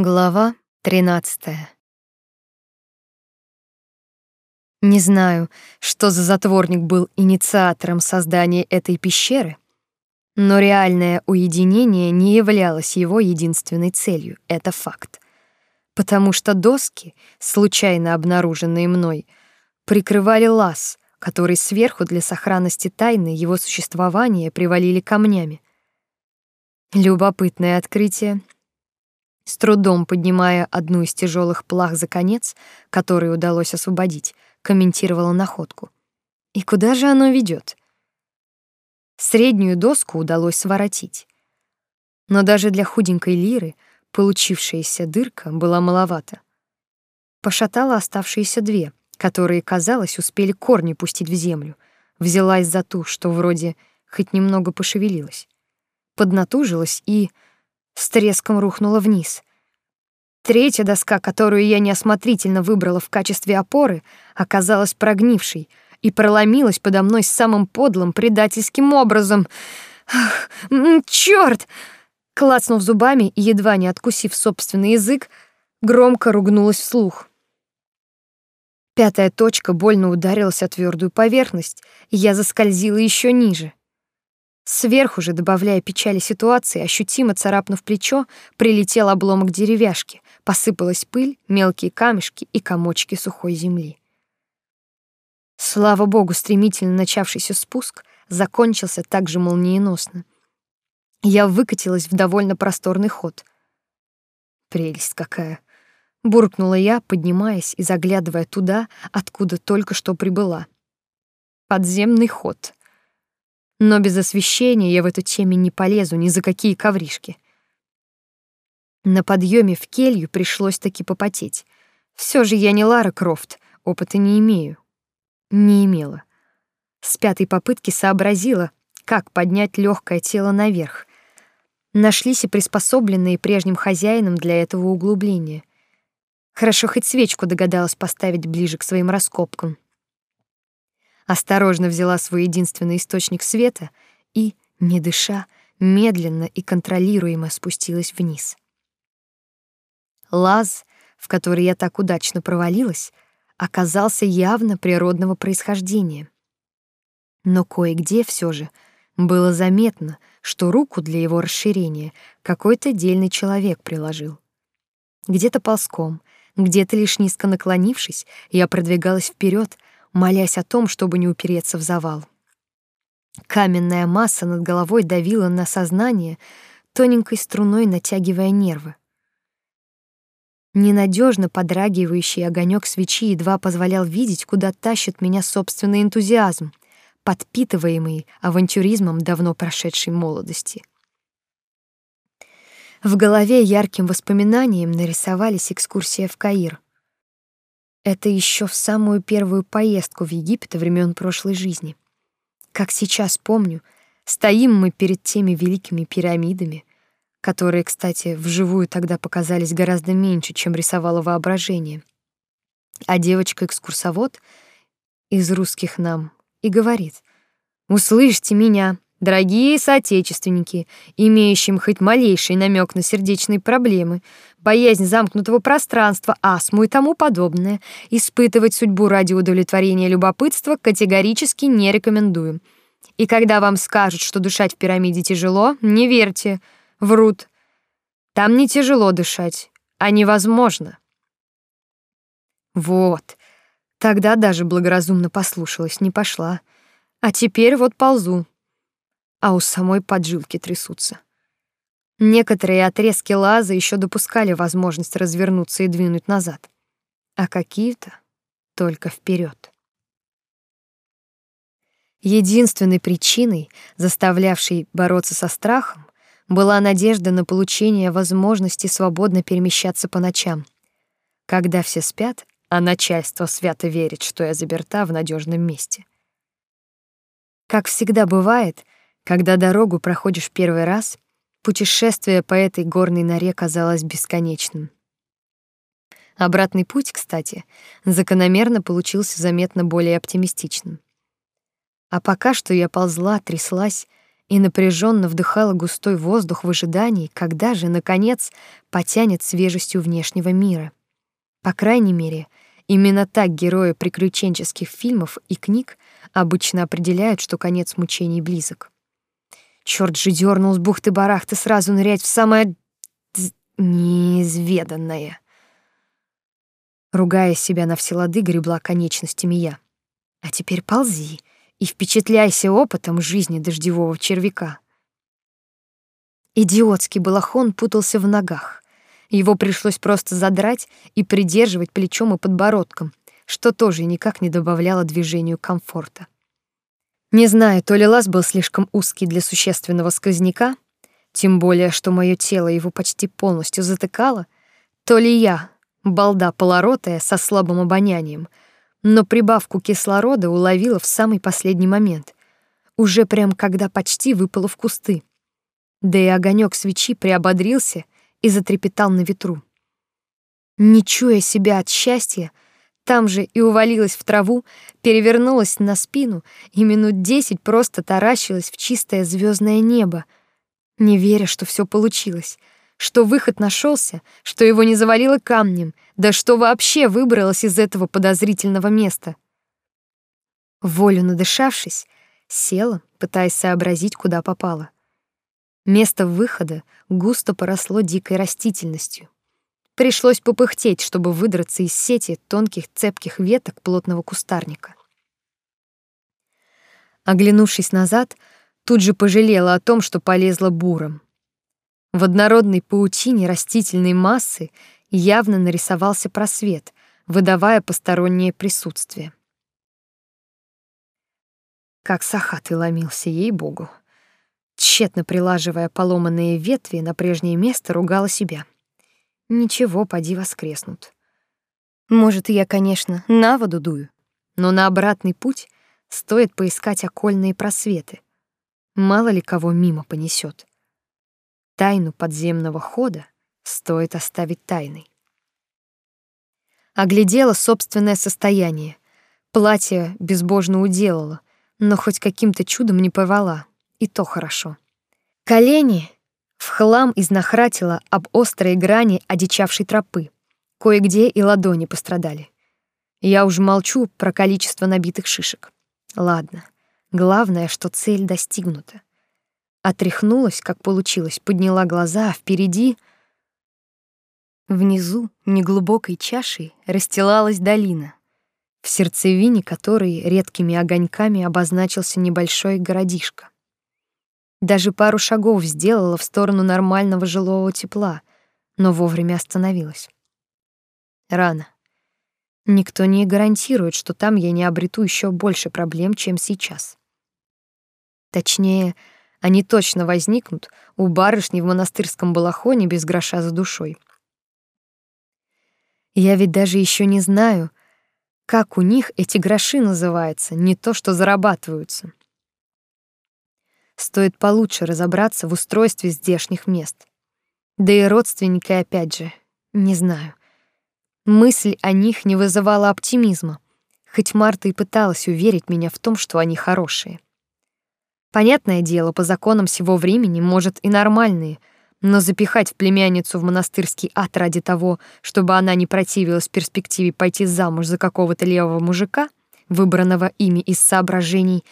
Глава 13. Не знаю, что за затворник был инициатором создания этой пещеры, но реальное уединение не являлось его единственной целью, это факт. Потому что доски, случайно обнаруженные мной, прикрывали лаз, который сверху для сохранности тайны его существования привалили камнями. Любопытное открытие, с трудом поднимая одну из тяжелых плах за конец, который удалось освободить, комментировала находку. И куда же оно ведет? Среднюю доску удалось своротить. Но даже для худенькой лиры получившаяся дырка была маловата. Пошатала оставшиеся две, которые, казалось, успели корни пустить в землю. Взялась за ту, что вроде хоть немного пошевелилась. Поднатужилась и с треском рухнула вниз. Третья доска, которую я неосмотрительно выбрала в качестве опоры, оказалась прогнившей и проломилась подо мной самым подлым предательским образом. Ах, чёрт! Клацнув зубами и едва не откусив собственный язык, громко ругнулась вслух. Пятая точка больно ударилась о твердую поверхность, и я заскользила еще ниже. Сверху же, добавляя печали ситуации, ощутимо царапнув плечо, прилетел обломок деревяшки, посыпалась пыль, мелкие камешки и комочки сухой земли. Слава богу, стремительно начавшийся спуск закончился так же молниеносно. Я выкатилась в довольно просторный ход. Прелесть какая, буркнула я, поднимаясь и заглядывая туда, откуда только что прибыла. Подземный ход. Но без освещения я в эту теме не полезу ни за какие ковришки. На подъеме в келью пришлось таки попотеть. Все же я не Лара Крофт, опыта не имею. Не имела. С пятой попытки сообразила, как поднять легкое тело наверх. Нашлись и приспособленные прежним хозяином для этого углубления. Хорошо хоть свечку догадалась поставить ближе к своим раскопкам осторожно взяла свой единственный источник света и, не дыша, медленно и контролируемо спустилась вниз. Лаз, в который я так удачно провалилась, оказался явно природного происхождения. Но кое-где все же было заметно, что руку для его расширения какой-то дельный человек приложил. Где-то ползком, где-то лишь низко наклонившись, я продвигалась вперед, молясь о том, чтобы не упереться в завал. Каменная масса над головой давила на сознание, тоненькой струной натягивая нервы. Ненадежно подрагивающий огонек свечи едва позволял видеть, куда тащит меня собственный энтузиазм, подпитываемый авантюризмом давно прошедшей молодости. В голове ярким воспоминанием нарисовались экскурсия в Каир — это еще в самую первую поездку в Египет времен прошлой жизни. Как сейчас помню, стоим мы перед теми великими пирамидами, которые, кстати, вживую тогда показались гораздо меньше, чем рисовало воображение. А девочка-экскурсовод из русских нам и говорит: "Услышьте меня, Дорогие соотечественники, имеющим хоть малейший намек на сердечные проблемы, боязнь замкнутого пространства, астму и тому подобное, испытывать судьбу ради удовлетворения любопытства категорически не рекомендую. И когда вам скажут, что дышать в пирамиде тяжело, не верьте, врут. Там не тяжело дышать, а невозможно. Вот. Тогда даже благоразумно послушалась, не пошла. А теперь вот ползу а у самой поджилки трясутся. Некоторые отрезки лаза еще допускали возможность развернуться и двинуть назад, а какие-то только вперед. Единственной причиной, заставлявшей бороться со страхом, была надежда на получение возможности свободно перемещаться по ночам. Когда все спят, а начальство свято верит, что я заперта в надежном месте. Как всегда бывает, когда дорогу проходишь первый раз, путешествие по этой горной норе казалось бесконечным. Обратный путь, кстати, закономерно получился заметно более оптимистичным. А пока что я ползла, тряслась и напряженно вдыхала густой воздух в ожидании, когда же наконец потянет свежестью внешнего мира. По крайней мере, именно так герои приключенческих фильмов и книг обычно определяют, что конец мучений близок. Чёрт же дернул с бухты-барахты сразу нырять в самое неизведанное. Ругая себя на все лады, гребла конечностями я. А теперь ползи и впечатляйся опытом жизни дождевого червяка. Идиотский балахон путался в ногах. Его пришлось просто задрать и придерживать плечом и подбородком, что тоже никак не добавляло движению комфорта. Не знаю, то ли лаз был слишком узкий для существенного сквозняка, тем более, что мое тело его почти полностью затыкало, то ли я, балда полоротая со слабым обонянием, но прибавку кислорода уловила в самый последний момент, уже прям когда почти выпало в кусты. Да и огонек свечи приободрился и затрепетал на ветру. Не чуя себя от счастья, там же и увалилась в траву, перевернулась на спину и минут десять просто таращилась в чистое звездное небо, не веря, что все получилось, что выход нашелся, что его не завалило камнем, да что вообще выбралась из этого подозрительного места. Волю надышавшись, села, пытаясь сообразить, куда попала. Место выхода густо поросло дикой растительностью. Пришлось попыхтеть, чтобы выдраться из сети тонких цепких веток плотного кустарника. Оглянувшись назад, тут же пожалела о том, что полезла буром. В однородной паутине растительной массы явно нарисовался просвет, выдавая постороннее присутствие. Как сахатый ломился ей-богу. Тщетно прилаживая поломанные ветви на прежнее место, ругала себя — Ничего, поди воскреснут. Может, я, конечно, на воду дую, но на обратный путь стоит поискать окольные просветы. Мало ли кого мимо понесет. Тайну подземного хода стоит оставить тайной. Оглядела собственное состояние. Платье безбожно уделала, но хоть каким-то чудом не порвала, и то хорошо. Колени в хлам изнахратила об острой грани одичавшей тропы. Кое-где и ладони пострадали. Я уже молчу про количество набитых шишек. Ладно, главное, что цель достигнута. Отряхнулась, как получилось, подняла глаза, а впереди... Внизу, неглубокой чашей, расстилалась долина, в сердцевине которой редкими огоньками обозначился небольшой городишко. Даже пару шагов сделала в сторону нормального жилого тепла, но вовремя остановилась. Рано. Никто не гарантирует, что там я не обрету еще больше проблем, чем сейчас. Точнее, они точно возникнут у барышни в монастырском балахоне без гроша за душой. Я ведь даже еще не знаю, как у них эти гроши называются, не то что зарабатываются. Стоит получше разобраться в устройстве здешних мест. Да и родственники опять же, не знаю. Мысль о них не вызывала оптимизма, хоть Марта и пыталась уверить меня в том, что они хорошие. Понятное дело, по законам сего времени, может, и нормальные, но запихать в племянницу в монастырский ад ради того, чтобы она не противилась перспективе пойти замуж за какого-то левого мужика, выбранного ими из соображений,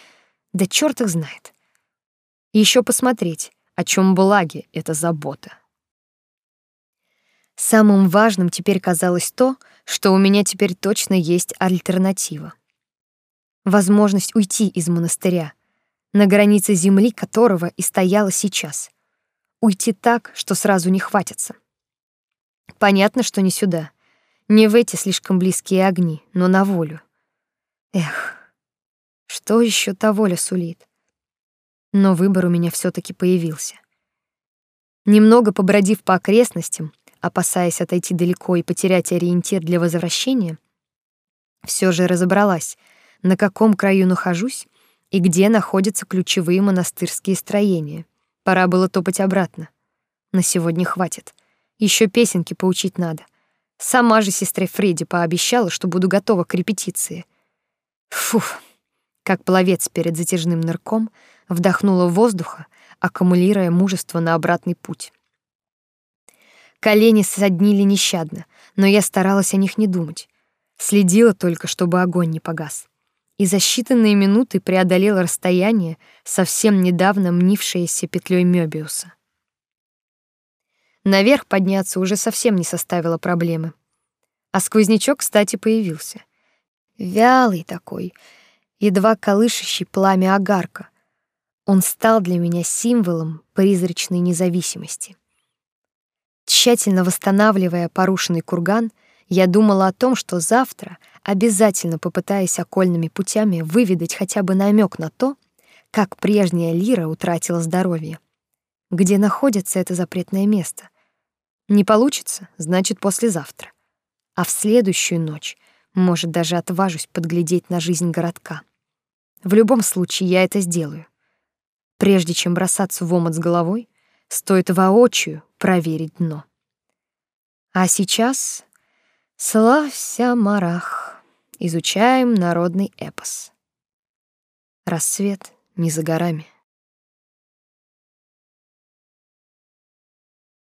да чёрт их знает. И еще посмотреть, о чем благе эта забота. Самым важным теперь казалось то, что у меня теперь точно есть альтернатива. Возможность уйти из монастыря, на границе земли которого и стояла сейчас. Уйти так, что сразу не хватится. Понятно, что не сюда, не в эти слишком близкие огни, но на волю. Эх, что еще та воля сулит? Но выбор у меня все таки появился. Немного побродив по окрестностям, опасаясь отойти далеко и потерять ориентир для возвращения, все же разобралась, на каком краю нахожусь и где находятся ключевые монастырские строения. Пора было топать обратно. На сегодня хватит. Еще песенки поучить надо. Сама же сестре Фреди пообещала, что буду готова к репетиции. Фух, как пловец перед затяжным нырком, вдохнула воздуха, аккумулируя мужество на обратный путь. Колени соднили нещадно, но я старалась о них не думать. Следила только, чтобы огонь не погас. И за считанные минуты преодолела расстояние, совсем недавно мнившееся петлей Мёбиуса. Наверх подняться уже совсем не составило проблемы. А сквознячок, кстати, появился. Вялый такой, едва колышащий пламя огарка. Он стал для меня символом призрачной независимости. Тщательно восстанавливая порушенный курган, я думала о том, что завтра обязательно попытаюсь окольными путями выведать хотя бы намек на то, как прежняя Лира утратила здоровье. Где находится это запретное место? Не получится, значит, послезавтра. А в следующую ночь, может, даже отважусь подглядеть на жизнь городка. В любом случае я это сделаю. Прежде чем бросаться в омут с головой, стоит воочию проверить дно. А сейчас славься, Марах, изучаем народный эпос. Рассвет не за горами.